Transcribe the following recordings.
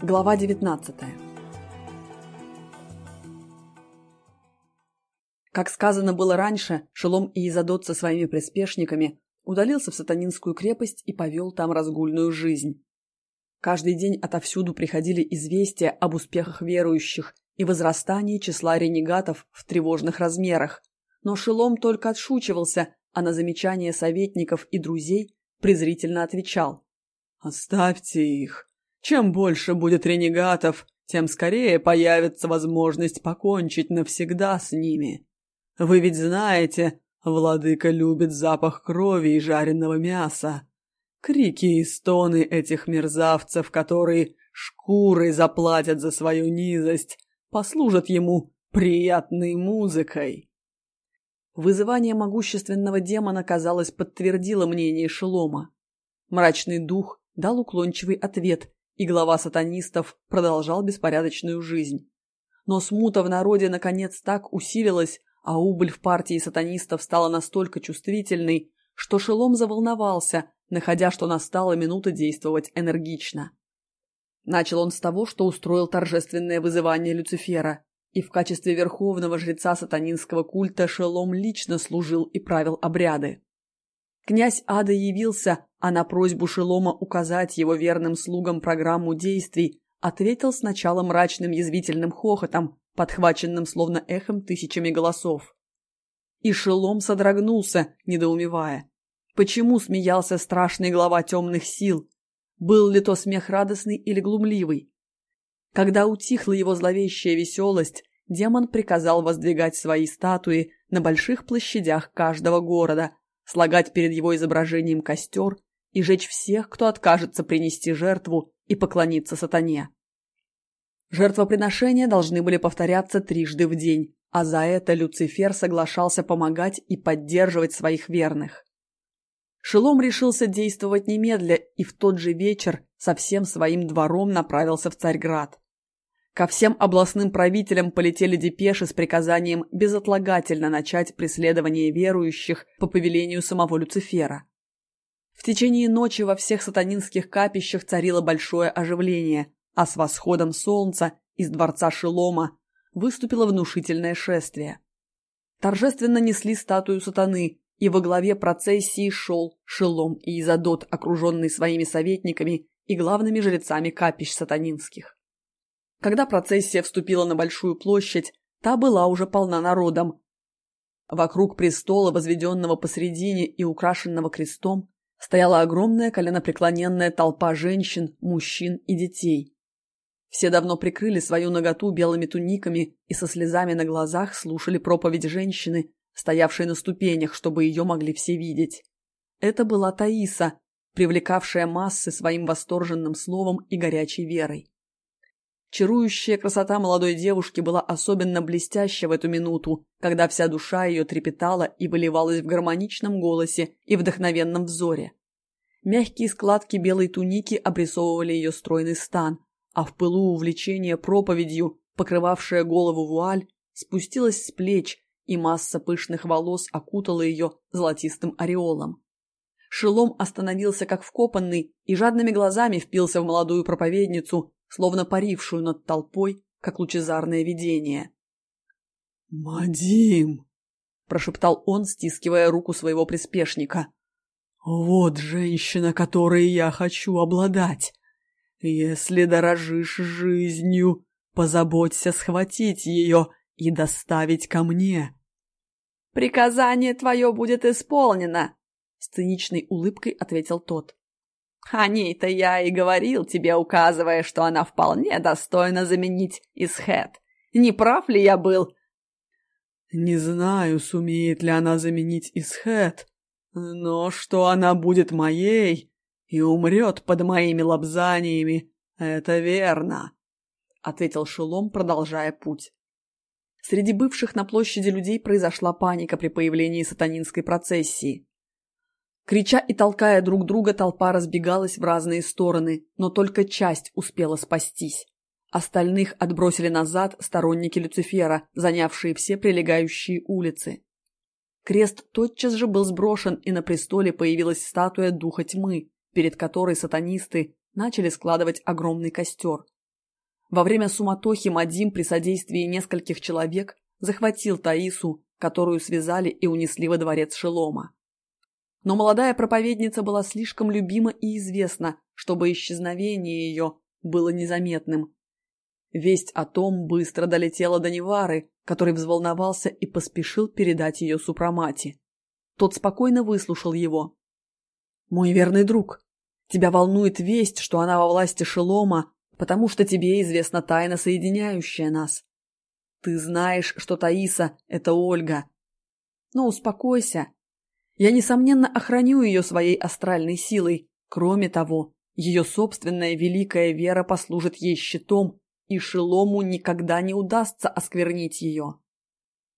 Глава 19 Как сказано было раньше, Шелом и Изадот со своими приспешниками удалился в сатанинскую крепость и повел там разгульную жизнь. Каждый день отовсюду приходили известия об успехах верующих и возрастании числа ренегатов в тревожных размерах, но Шелом только отшучивался, а на замечания советников и друзей презрительно отвечал. «Оставьте их. Чем больше будет ренегатов, тем скорее появится возможность покончить навсегда с ними. Вы ведь знаете, владыка любит запах крови и жареного мяса. Крики и стоны этих мерзавцев, которые шкурой заплатят за свою низость, послужат ему приятной музыкой. Вызывание могущественного демона, казалось, подтвердило мнение Шелома. Мрачный дух дал уклончивый ответ и глава сатанистов продолжал беспорядочную жизнь. Но смута в народе наконец так усилилась, а убыль в партии сатанистов стала настолько чувствительной, что Шелом заволновался, находя, что настала минута действовать энергично. Начал он с того, что устроил торжественное вызывание Люцифера, и в качестве верховного жреца сатанинского культа Шелом лично служил и правил обряды. Князь Ада явился, а на просьбу Шелома указать его верным слугам программу действий ответил сначала мрачным язвительным хохотом, подхваченным словно эхом тысячами голосов. И Шелом содрогнулся, недоумевая. Почему смеялся страшный глава темных сил? Был ли то смех радостный или глумливый? Когда утихла его зловещая веселость, демон приказал воздвигать свои статуи на больших площадях каждого города, слагать перед его изображением костер и жечь всех, кто откажется принести жертву и поклониться сатане. Жертвоприношения должны были повторяться трижды в день, а за это Люцифер соглашался помогать и поддерживать своих верных. Шелом решился действовать немедля и в тот же вечер со всем своим двором направился в Царьград. Ко всем областным правителям полетели депеши с приказанием безотлагательно начать преследование верующих по повелению самого Люцифера. В течение ночи во всех сатанинских капищах царило большое оживление, а с восходом солнца из дворца Шелома выступило внушительное шествие. Торжественно несли статую сатаны, и во главе процессии шел Шелом и Изадот, окруженный своими советниками и главными жрецами капищ сатанинских. Когда процессия вступила на большую площадь, та была уже полна народом. Вокруг престола, возведенного посредине и украшенного крестом, стояла огромная коленопреклоненная толпа женщин, мужчин и детей. Все давно прикрыли свою наготу белыми туниками и со слезами на глазах слушали проповедь женщины, стоявшей на ступенях, чтобы ее могли все видеть. Это была Таиса, привлекавшая массы своим восторженным словом и горячей верой. Чарующая красота молодой девушки была особенно блестяща в эту минуту, когда вся душа ее трепетала и выливалась в гармоничном голосе и вдохновенном взоре. Мягкие складки белой туники обрисовывали ее стройный стан, а в пылу увлечения проповедью, покрывавшая голову вуаль, спустилась с плеч, и масса пышных волос окутала ее золотистым ореолом. Шелом остановился как вкопанный и жадными глазами впился в молодую проповедницу, словно парившую над толпой, как лучезарное видение. «Мадим!» – прошептал он, стискивая руку своего приспешника. «Вот женщина, которой я хочу обладать. Если дорожишь жизнью, позаботься схватить ее и доставить ко мне». «Приказание твое будет исполнено!» — с циничной улыбкой ответил тот. О ней-то я и говорил тебе, указывая, что она вполне достойна заменить Исхет. Не прав ли я был? Не знаю, сумеет ли она заменить Исхет, но что она будет моей и умрет под моими лобзаниями, это верно, — ответил Шелом, продолжая путь. Среди бывших на площади людей произошла паника при появлении сатанинской процессии. Крича и толкая друг друга, толпа разбегалась в разные стороны, но только часть успела спастись. Остальных отбросили назад сторонники Люцифера, занявшие все прилегающие улицы. Крест тотчас же был сброшен, и на престоле появилась статуя Духа Тьмы, перед которой сатанисты начали складывать огромный костер, Во время суматохи Мадим при содействии нескольких человек захватил Таису, которую связали и унесли во дворец Шелома. Но молодая проповедница была слишком любима и известна, чтобы исчезновение ее было незаметным. Весть о том быстро долетела до Невары, который взволновался и поспешил передать ее супрамати. Тот спокойно выслушал его. «Мой верный друг, тебя волнует весть, что она во власти Шелома, потому что тебе известна тайна, соединяющая нас. Ты знаешь, что Таиса — это Ольга. Но успокойся. Я, несомненно, охраню ее своей астральной силой. Кроме того, ее собственная великая вера послужит ей щитом, и Шелому никогда не удастся осквернить ее.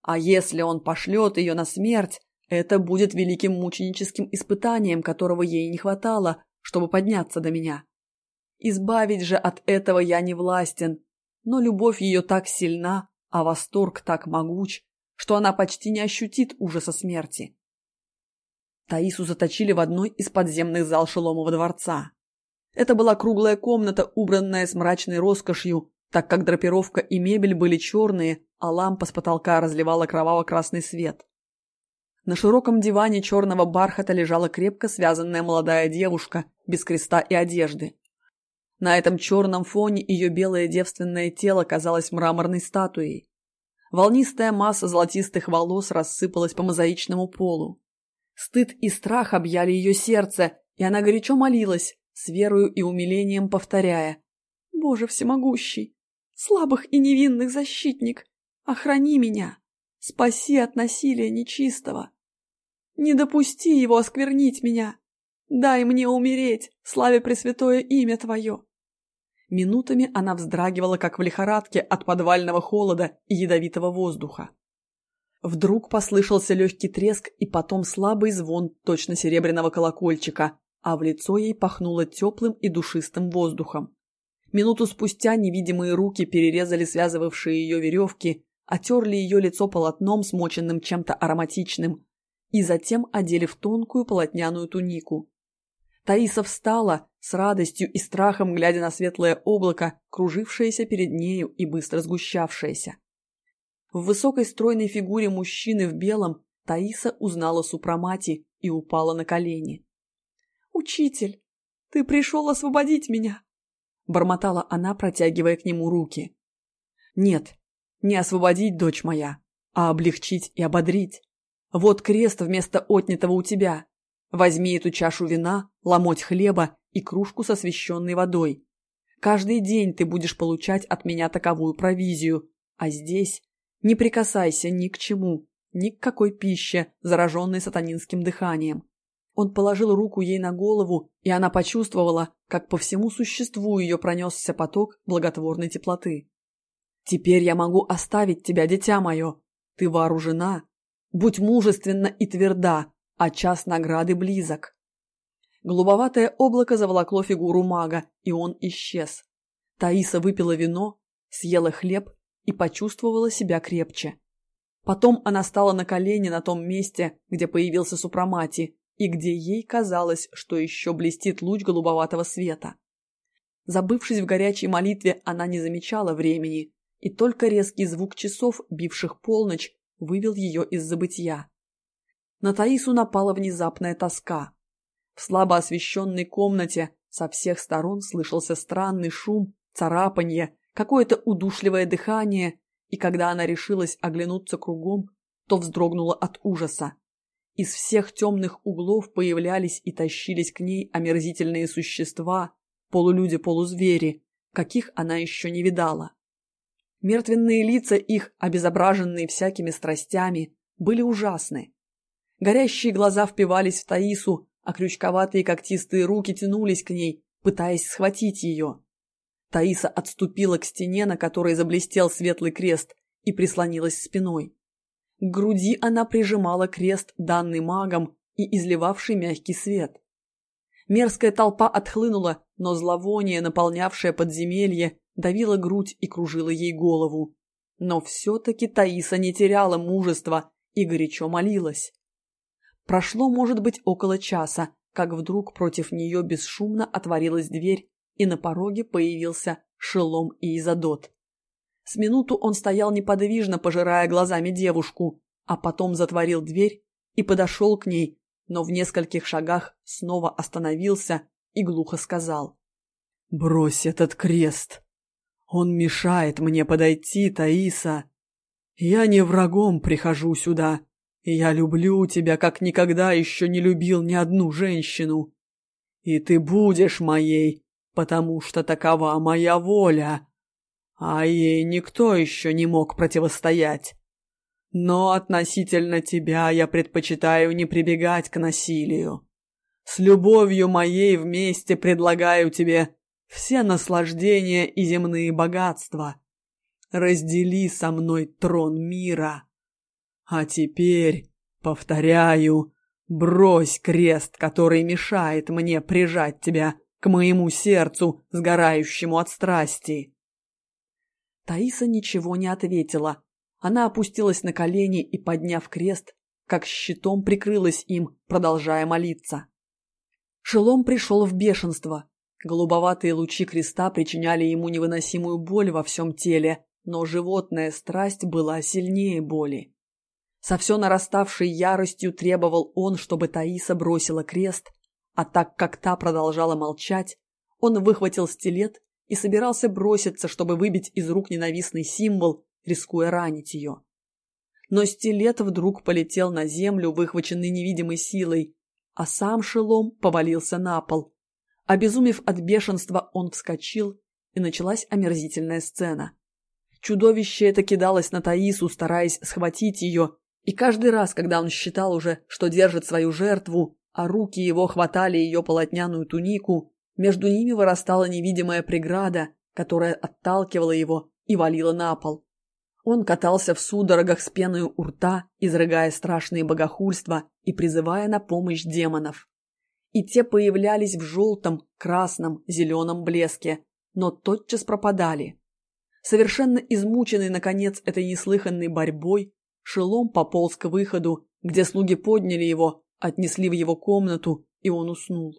А если он пошлет ее на смерть, это будет великим мученическим испытанием, которого ей не хватало, чтобы подняться до меня. Избавить же от этого я не властен, но любовь ее так сильна, а восторг так могуч, что она почти не ощутит ужаса смерти. Таису заточили в одной из подземных зал Шеломова дворца. Это была круглая комната, убранная с мрачной роскошью, так как драпировка и мебель были черные, а лампа с потолка разливала кроваво-красный свет. На широком диване черного бархата лежала крепко связанная молодая девушка, без креста и одежды. На этом черном фоне ее белое девственное тело казалось мраморной статуей. Волнистая масса золотистых волос рассыпалась по мозаичному полу. Стыд и страх объяли ее сердце, и она горячо молилась, с верою и умилением повторяя. «Боже всемогущий! Слабых и невинных защитник! Охрани меня! Спаси от насилия нечистого! Не допусти его осквернить меня! Дай мне умереть, славя Пресвятое имя Твое!» Минутами она вздрагивала, как в лихорадке от подвального холода и ядовитого воздуха. Вдруг послышался легкий треск и потом слабый звон точно серебряного колокольчика, а в лицо ей пахнуло теплым и душистым воздухом. Минуту спустя невидимые руки перерезали связывавшие ее веревки, отерли ее лицо полотном, смоченным чем-то ароматичным, и затем одели в тонкую полотняную тунику. Таиса встала, с радостью и страхом глядя на светлое облако, кружившееся перед нею и быстро сгущавшееся. В высокой стройной фигуре мужчины в белом Таиса узнала Супрамати и упала на колени. «Учитель, ты пришел освободить меня!» Бормотала она, протягивая к нему руки. «Нет, не освободить, дочь моя, а облегчить и ободрить. Вот крест вместо отнятого у тебя. Возьми эту чашу вина, ломоть хлеба и кружку со священной водой. Каждый день ты будешь получать от меня таковую провизию, а здесь не прикасайся ни к чему, ни к какой пище, зараженной сатанинским дыханием. Он положил руку ей на голову, и она почувствовала, как по всему существу ее пронесся поток благотворной теплоты. «Теперь я могу оставить тебя, дитя мое. Ты вооружена. Будь мужественна и тверда, а час награды близок. Голубоватое облако заволокло фигуру мага, и он исчез. Таиса выпила вино, съела хлеб и почувствовала себя крепче. Потом она стала на колени на том месте, где появился Супрамати, и где ей казалось, что еще блестит луч голубоватого света. Забывшись в горячей молитве, она не замечала времени, и только резкий звук часов, бивших полночь, вывел ее из забытья. На Таису напала внезапная тоска. В слабо освещенной комнате со всех сторон слышался странный шум, царапанье, какое-то удушливое дыхание, и когда она решилась оглянуться кругом, то вздрогнула от ужаса. Из всех темных углов появлялись и тащились к ней омерзительные существа, полулюди-полузвери, каких она еще не видала. Мертвенные лица их, обезображенные всякими страстями, были ужасны. Горящие глаза впивались в Таису, а крючковатые когтистые руки тянулись к ней, пытаясь схватить ее. Таиса отступила к стене, на которой заблестел светлый крест, и прислонилась спиной. К груди она прижимала крест, данный магом и изливавший мягкий свет. Мерзкая толпа отхлынула, но зловоние, наполнявшее подземелье, давило грудь и кружило ей голову. Но все-таки Таиса не теряла мужества и горячо молилась. Прошло, может быть, около часа, как вдруг против нее бесшумно отворилась дверь, и на пороге появился Шелом и Изадот. С минуту он стоял неподвижно, пожирая глазами девушку, а потом затворил дверь и подошел к ней, но в нескольких шагах снова остановился и глухо сказал. «Брось этот крест! Он мешает мне подойти, Таиса! Я не врагом прихожу сюда, я люблю тебя, как никогда еще не любил ни одну женщину. И ты будешь моей, потому что такова моя воля. А ей никто еще не мог противостоять. Но относительно тебя я предпочитаю не прибегать к насилию. С любовью моей вместе предлагаю тебе все наслаждения и земные богатства. Раздели со мной трон мира. А теперь, повторяю, брось крест, который мешает мне прижать тебя к моему сердцу, сгорающему от страсти. Таиса ничего не ответила, она опустилась на колени и, подняв крест, как щитом прикрылась им, продолжая молиться. Шелом пришел в бешенство. Голубоватые лучи креста причиняли ему невыносимую боль во всем теле, но животная страсть была сильнее боли. Со все нараставшей яростью требовал он, чтобы Таиса бросила крест, а так как та продолжала молчать, он выхватил стилет и собирался броситься, чтобы выбить из рук ненавистный символ, рискуя ранить ее. Но стилет вдруг полетел на землю, выхваченный невидимой силой, а сам шелом повалился на пол. Обезумев от бешенства, он вскочил, и началась омерзительная сцена. Чудовище это кидалось на Таису, стараясь схватить ее, и каждый раз, когда он считал уже, что держит свою жертву, а руки его хватали ее полотняную тунику, между ними вырастала невидимая преграда, которая отталкивала его и валила на пол. Он катался в судорогах с пеной у рта, изрыгая страшные богохульства и призывая на помощь демонов. И те появлялись в желтом, красном, зеленом блеске, но тотчас пропадали. Совершенно измученный, наконец, этой неслыханной борьбой, Шелом пополз к выходу, где слуги подняли его, отнесли в его комнату, и он уснул.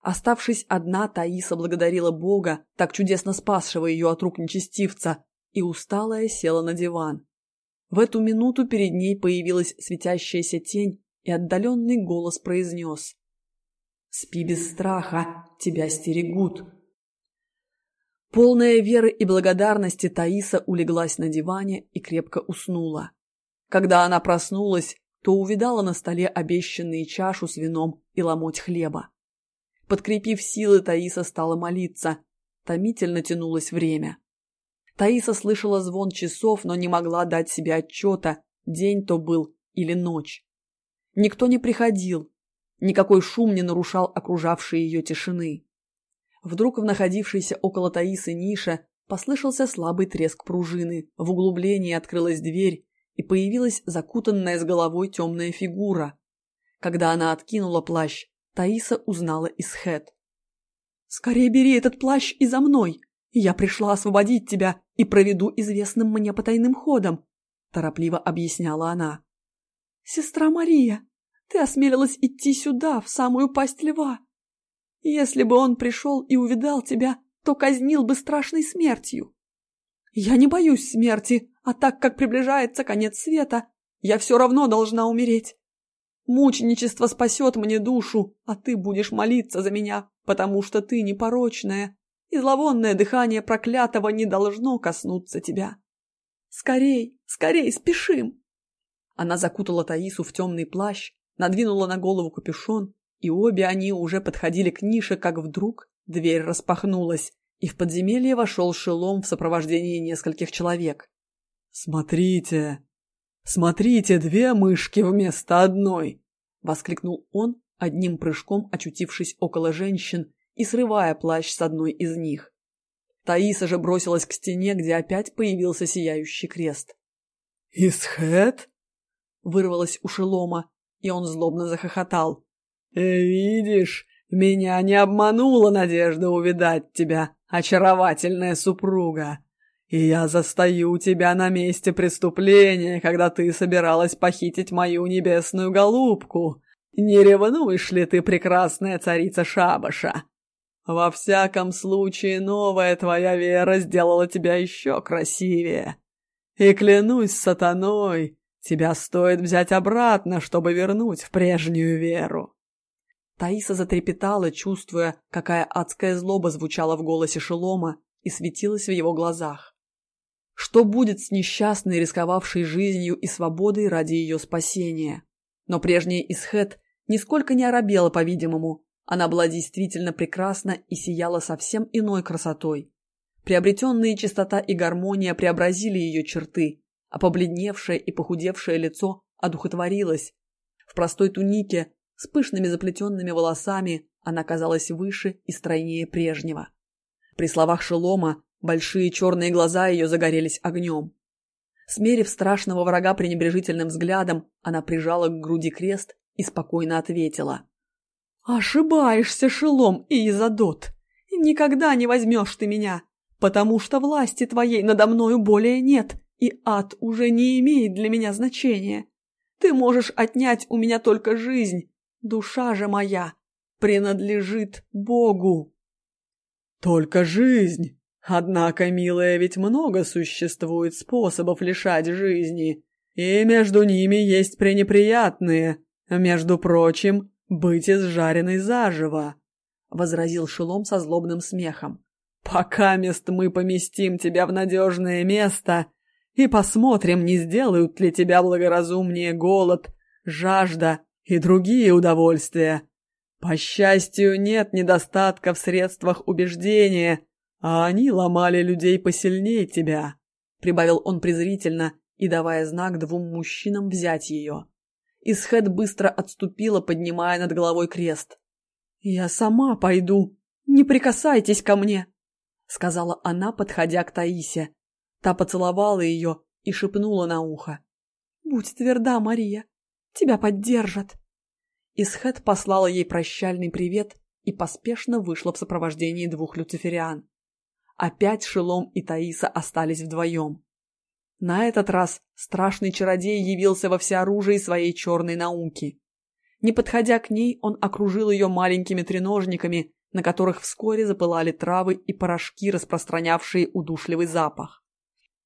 Оставшись одна, Таиса благодарила Бога, так чудесно спасшего ее от рук нечестивца, и усталая села на диван. В эту минуту перед ней появилась светящаяся тень, и отдаленный голос произнес. «Спи без страха, тебя стерегут». Полная веры и благодарности Таиса улеглась на диване и крепко уснула. Когда она проснулась, то увидала на столе обещанные чашу с вином и ломоть хлеба. Подкрепив силы, Таиса стала молиться. Томительно тянулось время. Таиса слышала звон часов, но не могла дать себе отчета, день то был или ночь. Никто не приходил, никакой шум не нарушал окружавшей ее тишины. Вдруг в находившейся около Таисы нише послышался слабый треск пружины, в углублении открылась дверь, и появилась закутанная с головой темная фигура. Когда она откинула плащ, Таиса узнала Исхет. «Скорее бери этот плащ и за мной!» Я пришла освободить тебя и проведу известным мне потайным ходом», – торопливо объясняла она. «Сестра Мария, ты осмелилась идти сюда, в самую пасть льва. Если бы он пришел и увидал тебя, то казнил бы страшной смертью. Я не боюсь смерти, а так как приближается конец света, я все равно должна умереть. Мученичество спасет мне душу, а ты будешь молиться за меня, потому что ты непорочная и зловонное дыхание проклятого не должно коснуться тебя. Скорей, скорей, спешим!» Она закутала Таису в темный плащ, надвинула на голову капюшон, и обе они уже подходили к нише, как вдруг дверь распахнулась, и в подземелье вошел шелом в сопровождении нескольких человек. «Смотрите! Смотрите, две мышки вместо одной!» — воскликнул он, одним прыжком очутившись около женщин и срывая плащ с одной из них. Таиса же бросилась к стене, где опять появился сияющий крест. «Исхет?» — вырвалось у Шелома, и он злобно захохотал. «Э, «Видишь, меня не обманула надежда увидать тебя, очаровательная супруга. И я застаю тебя на месте преступления, когда ты собиралась похитить мою небесную голубку. Не ревнуешь ли ты, прекрасная царица Шабаша?» Во всяком случае, новая твоя вера сделала тебя еще красивее. И клянусь сатаной, тебя стоит взять обратно, чтобы вернуть в прежнюю веру. Таиса затрепетала, чувствуя, какая адская злоба звучала в голосе Шелома и светилась в его глазах. Что будет с несчастной, рисковавшей жизнью и свободой ради ее спасения? Но прежняя Исхет нисколько не оробела, по-видимому. Она была действительно прекрасна и сияла совсем иной красотой. Приобретенные чистота и гармония преобразили ее черты, а побледневшее и похудевшее лицо одухотворилось. В простой тунике с пышными заплетенными волосами она казалась выше и стройнее прежнего. При словах Шелома большие черные глаза ее загорелись огнем. Смерив страшного врага пренебрежительным взглядом, она прижала к груди крест и спокойно ответила. «Ошибаешься, Шелом и Изадот. Никогда не возьмешь ты меня, потому что власти твоей надо мною более нет, и ад уже не имеет для меня значения. Ты можешь отнять у меня только жизнь, Душа же моя принадлежит Богу. Только жизнь. Однако, милая, ведь много существует способов лишать жизни, и между ними есть пренеприятные. Между прочим, быть изжаренной заживо, — возразил Шелом со злобным смехом. «Пока мест мы поместим тебя в надежное место и посмотрим, не сделают ли тебя благоразумнее голод, жажда и другие удовольствия. По счастью, нет недостатка в средствах убеждения, а они ломали людей посильнее тебя», — прибавил он презрительно и давая знак двум мужчинам взять ее. Исхед быстро отступила, поднимая над головой крест. «Я сама пойду. Не прикасайтесь ко мне», — сказала она, подходя к Таисе. Та поцеловала ее и шепнула на ухо. «Будь тверда, Мария. Тебя поддержат». Исхед послала ей прощальный привет и поспешно вышла в сопровождении двух люцифериан. Опять Шелом и Таиса остались вдвоем. На этот раз страшный чародей явился во всеоружии своей черной науки. Не подходя к ней, он окружил ее маленькими треножниками, на которых вскоре запылали травы и порошки, распространявшие удушливый запах.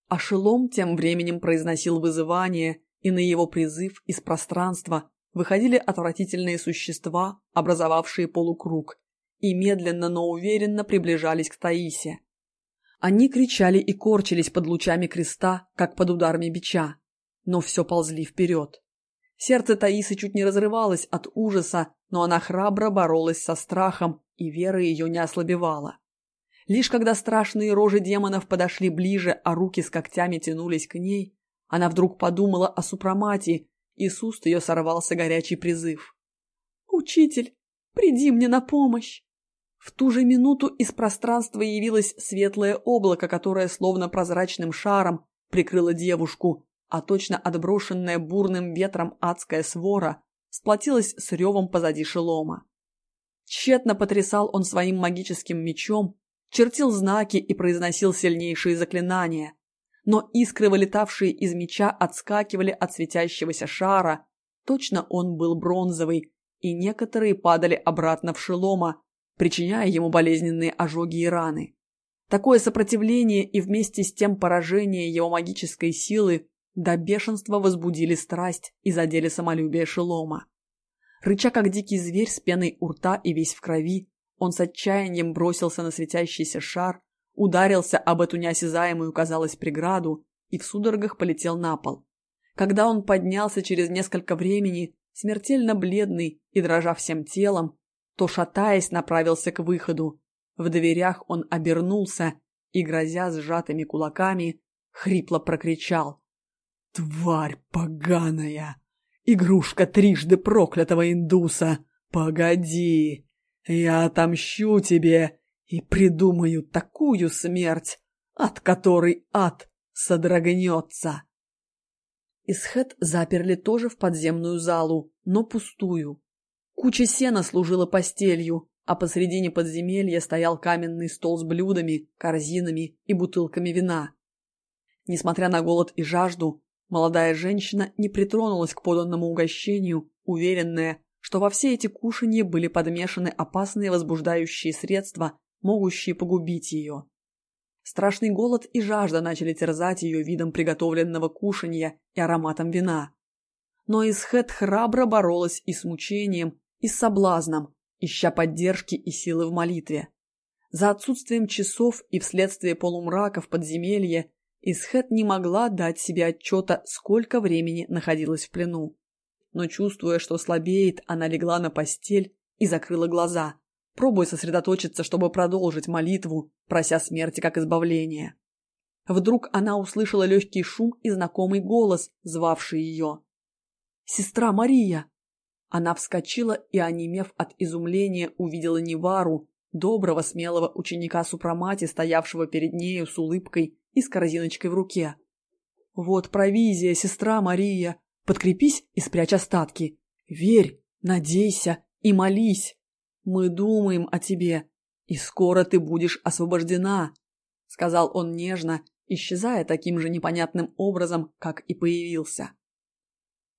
А Шелом тем временем произносил вызывание, и на его призыв из пространства выходили отвратительные существа, образовавшие полукруг, и медленно, но уверенно приближались к Таисе. Они кричали и корчились под лучами креста, как под ударами бича, но все ползли вперед. Сердце Таисы чуть не разрывалось от ужаса, но она храбро боролась со страхом, и вера ее не ослабевала. Лишь когда страшные рожи демонов подошли ближе, а руки с когтями тянулись к ней, она вдруг подумала о супромате и с уст ее сорвался горячий призыв. «Учитель, приди мне на помощь!» В ту же минуту из пространства явилось светлое облако, которое словно прозрачным шаром прикрыло девушку, а точно отброшенная бурным ветром адская свора сплотилась с ревом позади шелома. Тщетно потрясал он своим магическим мечом, чертил знаки и произносил сильнейшие заклинания но искры, вылетавшие из меча, отскакивали от светящегося шара. Точно он был бронзовый, и некоторые падали обратно в шелома, причиняя ему болезненные ожоги и раны. Такое сопротивление и вместе с тем поражение его магической силы до бешенства возбудили страсть и задели самолюбие шелома. Рыча как дикий зверь с пеной у рта и весь в крови, он с отчаянием бросился на светящийся шар, ударился об эту неосязаемую, казалось, преграду и в судорогах полетел на пол. Когда он поднялся через несколько времени, смертельно бледный и дрожа всем телом, то, шатаясь, направился к выходу. В дверях он обернулся и, грозя сжатыми кулаками, хрипло прокричал. «Тварь поганая! Игрушка трижды проклятого индуса! Погоди! Я отомщу тебе и придумаю такую смерть, от которой ад содрогнется. Исхет заперли тоже в подземную залу, но пустую. Куча сена служила постелью, а посредине подземелья стоял каменный стол с блюдами, корзинами и бутылками вина. Несмотря на голод и жажду, молодая женщина не притронулась к поданному угощению, уверенная, что во все эти кушанья были подмешаны опасные возбуждающие средства, могущие погубить ее. Страшный голод и жажда начали терзать ее видом приготовленного кушанья и ароматом вина. Но Исхет храбро боролась и с мучением, и с соблазном, ища поддержки и силы в молитве. За отсутствием часов и вследствие полумрака в подземелье Исхет не могла дать себе отчета, сколько времени находилась в плену. Но чувствуя, что слабеет, она легла на постель и закрыла глаза, пробуя сосредоточиться, чтобы продолжить молитву, прося смерти как избавления. Вдруг она услышала легкий шум и знакомый голос, звавший ее. «Сестра Мария!» Она вскочила и, онемев от изумления, увидела Невару, доброго, смелого ученика Супрамати, стоявшего перед нею с улыбкой и с корзиночкой в руке. «Вот провизия, сестра Мария! Подкрепись и спрячь остатки! Верь, надейся и молись! Мы думаем о тебе, и скоро ты будешь освобождена!» Сказал он нежно, исчезая таким же непонятным образом, как и появился.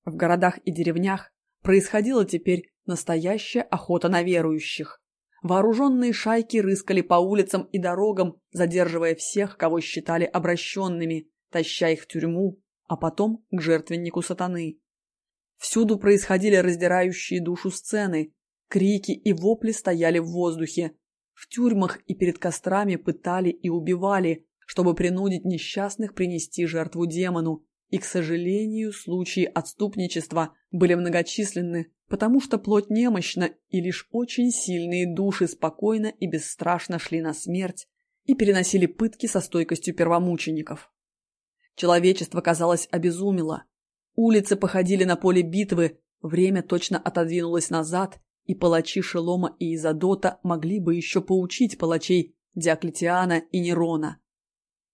В городах и деревнях происходила теперь настоящая охота на верующих. Вооруженные шайки рыскали по улицам и дорогам, задерживая всех, кого считали обращенными, таща их в тюрьму, а потом к жертвеннику сатаны. Всюду происходили раздирающие душу сцены, крики и вопли стояли в воздухе. В тюрьмах и перед кострами пытали и убивали, чтобы принудить несчастных принести жертву демону, и, к сожалению, случаи отступничества были многочисленны, потому что плоть немощна, и лишь очень сильные души спокойно и бесстрашно шли на смерть и переносили пытки со стойкостью первомучеников. Человечество, казалось, обезумело. Улицы походили на поле битвы, время точно отодвинулось назад, и палачи Шелома и Изодота могли бы еще поучить палачей Диоклетиана и Нерона.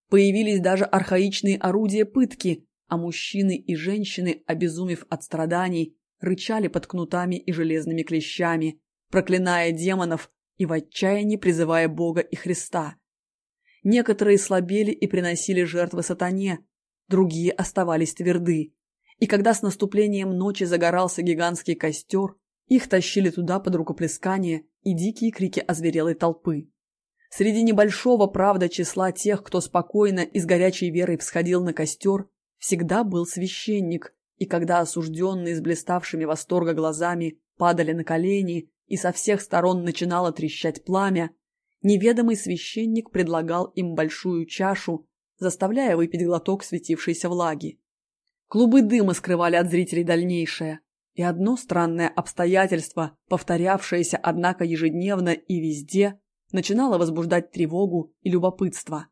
Появились даже архаичные орудия пытки, а мужчины и женщины, обезумев от страданий, рычали под кнутами и железными клещами, проклиная демонов и в отчаянии призывая Бога и Христа. Некоторые слабели и приносили жертвы сатане, другие оставались тверды. И когда с наступлением ночи загорался гигантский костер, их тащили туда под рукоплескание и дикие крики озверелой толпы. Среди небольшого, правда, числа тех, кто спокойно и с горячей верой всходил на костер, всегда был священник, и когда осужденные с блиставшими восторга глазами падали на колени и со всех сторон начинало трещать пламя, неведомый священник предлагал им большую чашу, заставляя выпить глоток светившейся влаги. Клубы дыма скрывали от зрителей дальнейшее, и одно странное обстоятельство, повторявшееся, однако, ежедневно и везде, начинало возбуждать тревогу и любопытство.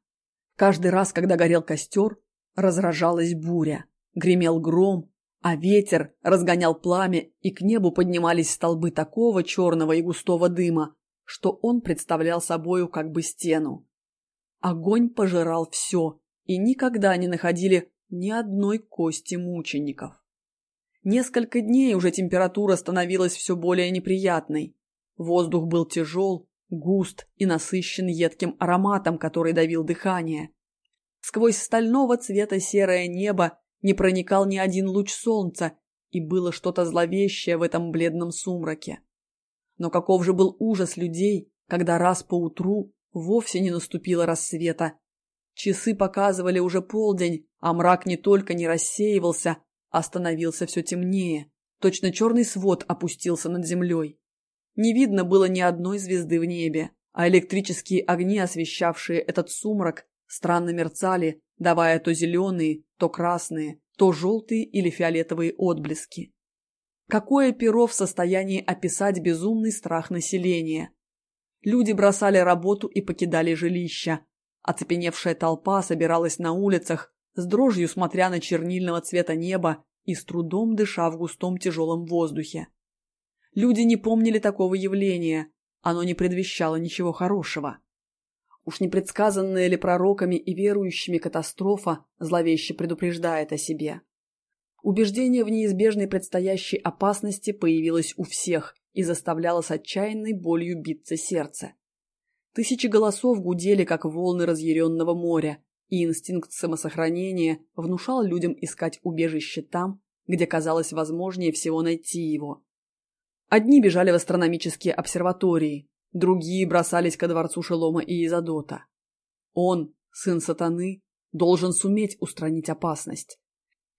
Каждый раз, когда горел костер, разражалась буря, гремел гром, а ветер разгонял пламя, и к небу поднимались столбы такого черного и густого дыма, что он представлял собою как бы стену. Огонь пожирал все, и никогда не находили ни одной кости мучеников. Несколько дней уже температура становилась все более неприятной. Воздух был тяжел, густ и насыщен едким ароматом, который давил дыхание. Сквозь стального цвета серое небо не проникал ни один луч солнца, и было что-то зловещее в этом бледном сумраке. Но каков же был ужас людей, когда раз поутру вовсе не наступило рассвета. Часы показывали уже полдень, а мрак не только не рассеивался, а становился все темнее. Точно черный свод опустился над землей. Не видно было ни одной звезды в небе, а электрические огни, освещавшие этот сумрак, странно мерцали, давая то зеленые, то красные, то желтые или фиолетовые отблески. Какое перо в состоянии описать безумный страх населения? Люди бросали работу и покидали жилища. Оцепеневшая толпа собиралась на улицах, с дрожью смотря на чернильного цвета неба и с трудом дыша в густом тяжелом воздухе. Люди не помнили такого явления, оно не предвещало ничего хорошего. Уж не предсказанная ли пророками и верующими катастрофа зловеще предупреждает о себе. Убеждение в неизбежной предстоящей опасности появилось у всех и заставляло с отчаянной болью биться сердце. Тысячи голосов гудели, как волны разъяренного моря, и инстинкт самосохранения внушал людям искать убежище там, где казалось возможнее всего найти его. Одни бежали в астрономические обсерватории, другие бросались ко дворцу Шелома и Изодота. Он, сын сатаны, должен суметь устранить опасность.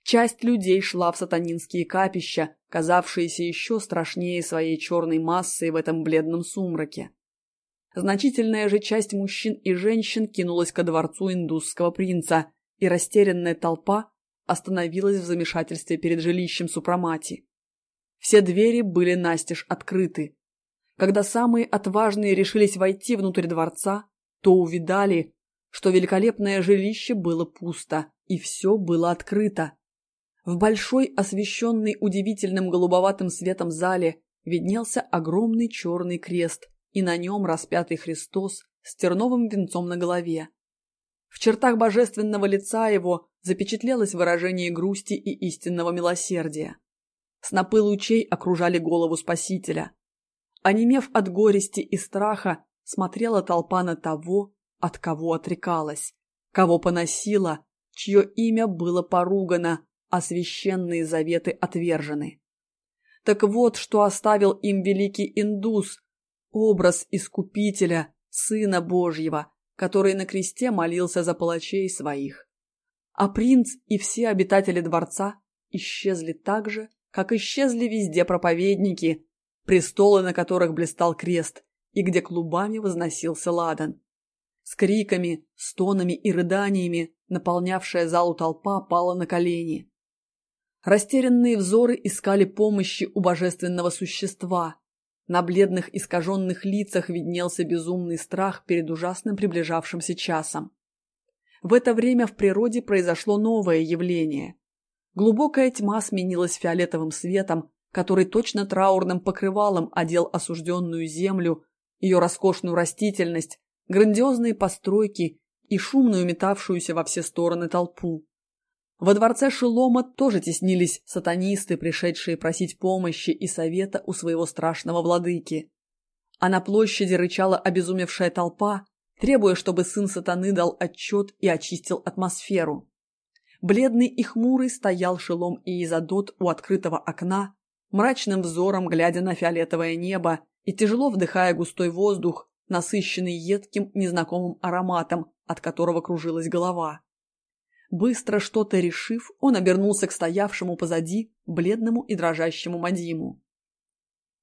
Часть людей шла в сатанинские капища, казавшиеся еще страшнее своей черной массой в этом бледном сумраке. Значительная же часть мужчин и женщин кинулась ко дворцу индусского принца, и растерянная толпа остановилась в замешательстве перед жилищем Супрамати. Все двери были настежь открыты. Когда самые отважные решились войти внутрь дворца, то увидали, что великолепное жилище было пусто, и все было открыто. В большой, освещенной удивительным голубоватым светом зале виднелся огромный черный крест, и на нем распятый Христос с терновым венцом на голове. В чертах божественного лица его запечатлелось выражение грусти и истинного милосердия. Снопы лучей окружали голову Спасителя. Онемев от горести и страха, смотрела толпа на того, от кого отрекалась, кого поносила, чье имя было поругано, а священные заветы отвержены. Так вот, что оставил им великий индус, образ искупителя, Сына Божьего, который на кресте молился за палачей своих. А принц и все обитатели дворца исчезли так же, как исчезли везде проповедники, престолы на которых блистал крест и где клубами возносился ладан. С криками, стонами и рыданиями наполнявшая залу толпа пала на колени. Растерянные взоры искали помощи у божественного существа. На бледных искаженных лицах виднелся безумный страх перед ужасным приближавшимся часом. В это время в природе произошло новое явление. Глубокая тьма сменилась фиолетовым светом, который точно траурным покрывалом одел осужденную землю, ее роскошную растительность, грандиозные постройки и шумную метавшуюся во все стороны толпу. Во дворце Шелома тоже теснились сатанисты, пришедшие просить помощи и совета у своего страшного владыки. А на площади рычала обезумевшая толпа, требуя, чтобы сын сатаны дал отчет и очистил атмосферу. Бледный и хмурый стоял Шелом и Изадот у открытого окна, мрачным взором глядя на фиолетовое небо и тяжело вдыхая густой воздух, насыщенный едким незнакомым ароматом, от которого кружилась голова. Быстро что-то решив, он обернулся к стоявшему позади, бледному и дрожащему Мадиму.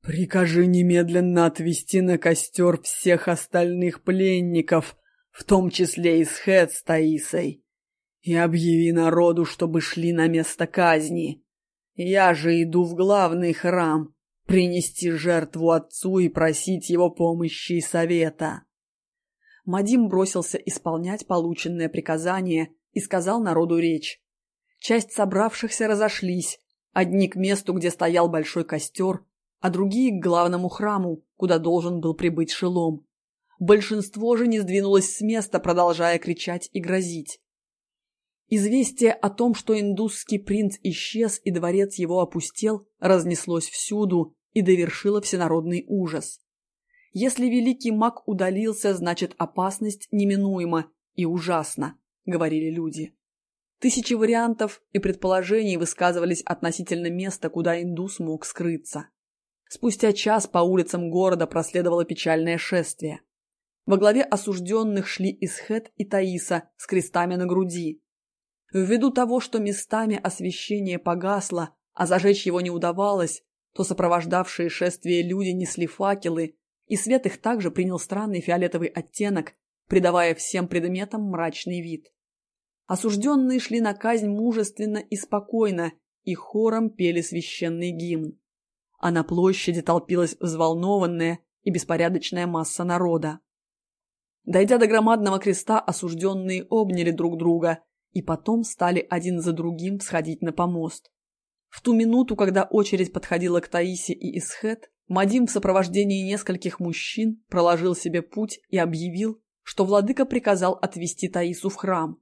«Прикажи немедленно отвести на костер всех остальных пленников, в том числе и с с Таисой и объяви народу, чтобы шли на место казни. Я же иду в главный храм, принести жертву отцу и просить его помощи и совета. Мадим бросился исполнять полученное приказание и сказал народу речь. Часть собравшихся разошлись, одни к месту, где стоял большой костер, а другие к главному храму, куда должен был прибыть Шелом. Большинство же не сдвинулось с места, продолжая кричать и грозить. Известие о том, что индусский принц исчез и дворец его опустел, разнеслось всюду и довершило всенародный ужас. Если великий маг удалился, значит опасность неминуема и ужасна, говорили люди. Тысячи вариантов и предположений высказывались относительно места, куда индус мог скрыться. Спустя час по улицам города проследовало печальное шествие. Во главе осужденных шли Исхет и Таиса с крестами на груди, Ввиду того, что местами освещение погасло, а зажечь его не удавалось, то сопровождавшие шествие люди несли факелы, и свет их также принял странный фиолетовый оттенок, придавая всем предметам мрачный вид. Осужденные шли на казнь мужественно и спокойно, и хором пели священный гимн. А на площади толпилась взволнованная и беспорядочная масса народа. Дойдя до громадного креста, осужденные обняли друг друга и потом стали один за другим сходить на помост. В ту минуту, когда очередь подходила к Таисе и Исхет, Мадим в сопровождении нескольких мужчин проложил себе путь и объявил, что владыка приказал отвести Таису в храм.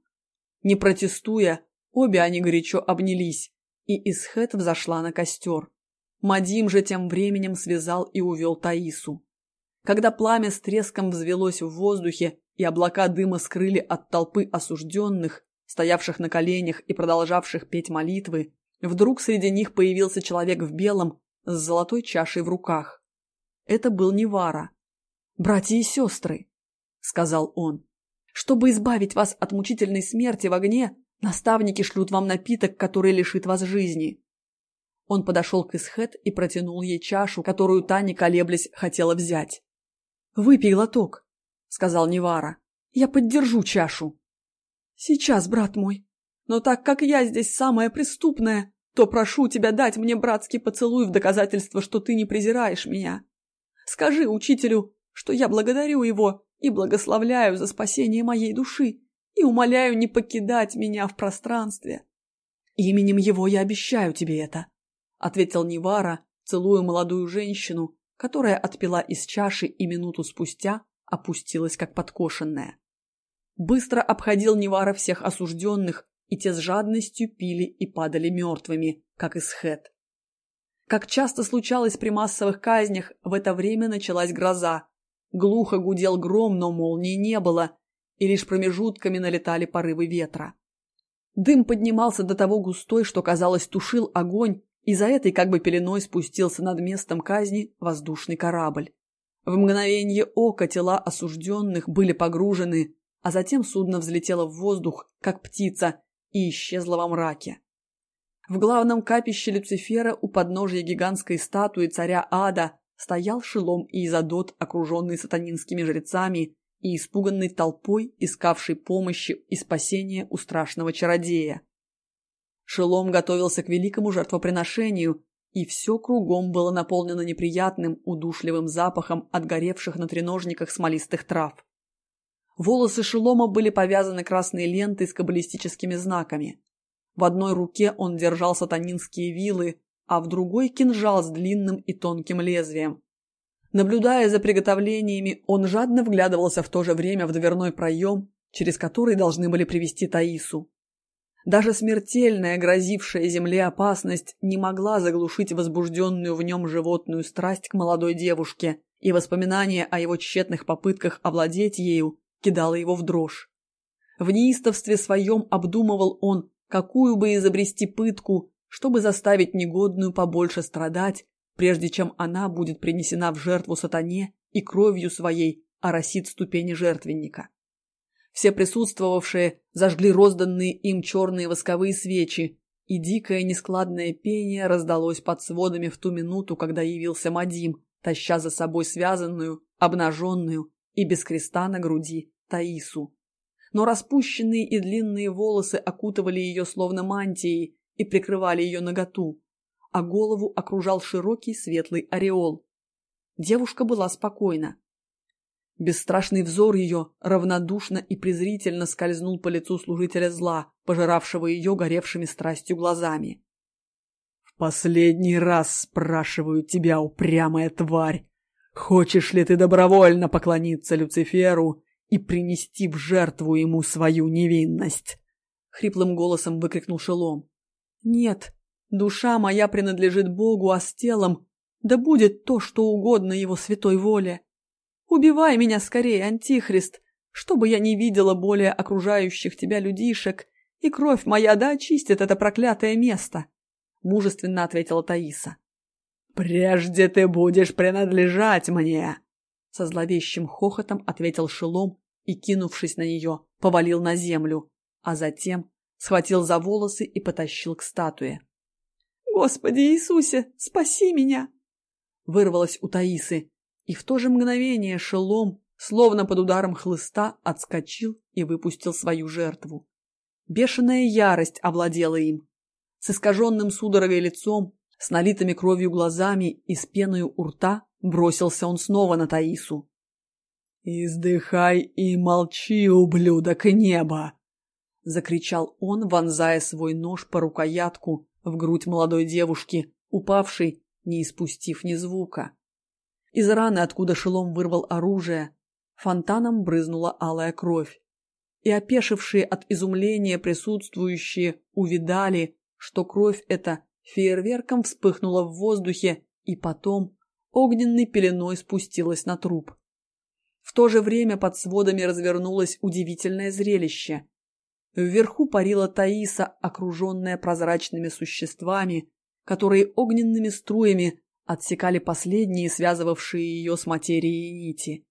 Не протестуя, обе они горячо обнялись, и Исхет взошла на костер. Мадим же тем временем связал и увел Таису. Когда пламя с треском взвелось в воздухе и облака дыма скрыли от толпы осужденных, стоявших на коленях и продолжавших петь молитвы, вдруг среди них появился человек в белом, с золотой чашей в руках. Это был Невара. «Братья и сестры», — сказал он, — «чтобы избавить вас от мучительной смерти в огне, наставники шлют вам напиток, который лишит вас жизни». Он подошел к Исхет и протянул ей чашу, которую Таня, колеблясь, хотела взять. «Выпей глоток», — сказал Невара. «Я поддержу чашу». «Сейчас, брат мой. Но так как я здесь самая преступная, то прошу тебя дать мне братский поцелуй в доказательство, что ты не презираешь меня. Скажи учителю, что я благодарю его и благословляю за спасение моей души и умоляю не покидать меня в пространстве. Именем его я обещаю тебе это, — ответил Нивара, целуя молодую женщину, которая отпила из чаши и минуту спустя опустилась как подкошенная. Быстро обходил Нивара всех осужденных, и те с жадностью пили и падали мертвыми, как из хэт. Как часто случалось при массовых казнях, в это время началась гроза. Глухо гудел гром, но молнии не было, и лишь промежутками налетали порывы ветра. Дым поднимался до того густой, что, казалось, тушил огонь, и за этой как бы пеленой спустился над местом казни воздушный корабль. В мгновение ока тела осужденных были погружены, а затем судно взлетело в воздух, как птица, и исчезло во мраке. В главном капище Люцифера у подножия гигантской статуи царя Ада стоял Шелом и Изодот, окруженный сатанинскими жрецами и испуганной толпой, искавшей помощи и спасения у страшного чародея. Шелом готовился к великому жертвоприношению, и все кругом было наполнено неприятным, удушливым запахом отгоревших на треножниках смолистых трав. Волосы Шелома были повязаны красной лентой с каббалистическими знаками. В одной руке он держал сатанинские вилы, а в другой кинжал с длинным и тонким лезвием. Наблюдая за приготовлениями, он жадно вглядывался в то же время в дверной проем, через который должны были привести Таису. Даже смертельная, грозившая земле опасность не могла заглушить возбужденную в нем животную страсть к молодой девушке, и воспоминание о его тщетных попытках овладеть ею кидало его в дрожь. В неистовстве своем обдумывал он, какую бы изобрести пытку, чтобы заставить негодную побольше страдать, прежде чем она будет принесена в жертву сатане и кровью своей оросит ступени жертвенника. Все присутствовавшие зажгли розданные им черные восковые свечи, и дикое нескладное пение раздалось под сводами в ту минуту, когда явился Мадим, таща за собой связанную, обнаженную и без креста на груди Таису. Но распущенные и длинные волосы окутывали ее словно мантией и прикрывали ее наготу, а голову окружал широкий светлый ореол. Девушка была спокойна. Бесстрашный взор ее равнодушно и презрительно скользнул по лицу служителя зла, пожиравшего ее горевшими страстью глазами. «В последний раз спрашиваю тебя, упрямая тварь, хочешь ли ты добровольно поклониться Люциферу и принести в жертву ему свою невинность?» Хриплым голосом выкрикнул Шелом. «Нет, душа моя принадлежит Богу, а с телом да будет то, что угодно его святой воле. Убивай меня скорее, Антихрист, чтобы я не видела более окружающих тебя людишек, и кровь моя да очистит это проклятое место, — мужественно ответила Таиса. «Прежде ты будешь принадлежать мне!» Со зловещим хохотом ответил Шелом и, кинувшись на нее, повалил на землю, а затем схватил за волосы и потащил к статуе. «Господи Иисусе, спаси меня!» Вырвалось у Таисы, и в то же мгновение шелом, словно под ударом хлыста, отскочил и выпустил свою жертву. Бешеная ярость овладела им. С искаженным судорогой лицом, с налитыми кровью глазами и с пеной у рта бросился он снова на Таису. «Издыхай и молчи, ублюдок неба!» — закричал он, вонзая свой нож по рукоятку в грудь молодой девушки, упавшей, не испустив ни звука. Из раны, откуда шелом вырвал оружие, фонтаном брызнула алая кровь. И опешившие от изумления присутствующие увидали, что кровь эта фейерверком вспыхнула в воздухе и потом огненной пеленой спустилась на труп. В то же время под сводами развернулось удивительное зрелище. Вверху парила Таиса, окруженная прозрачными существами, которые огненными струями отсекали последние, связывавшие ее с материей нити.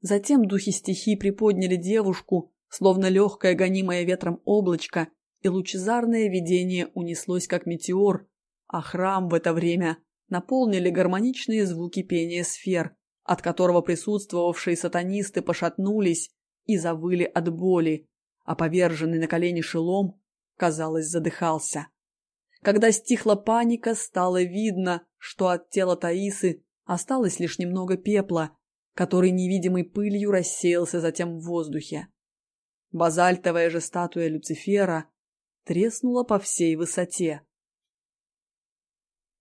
Затем духи стихий приподняли девушку, словно легкое гонимое ветром облачко, и лучезарное видение унеслось как метеор, а храм в это время наполнили гармоничные звуки пения сфер, от которого присутствовавшие сатанисты пошатнулись и завыли от боли, а поверженный на колени шелом, казалось, задыхался. Когда стихла паника, стало видно, что от тела Таисы осталось лишь немного пепла, который невидимой пылью рассеялся затем в воздухе. Базальтовая же статуя Люцифера треснула по всей высоте,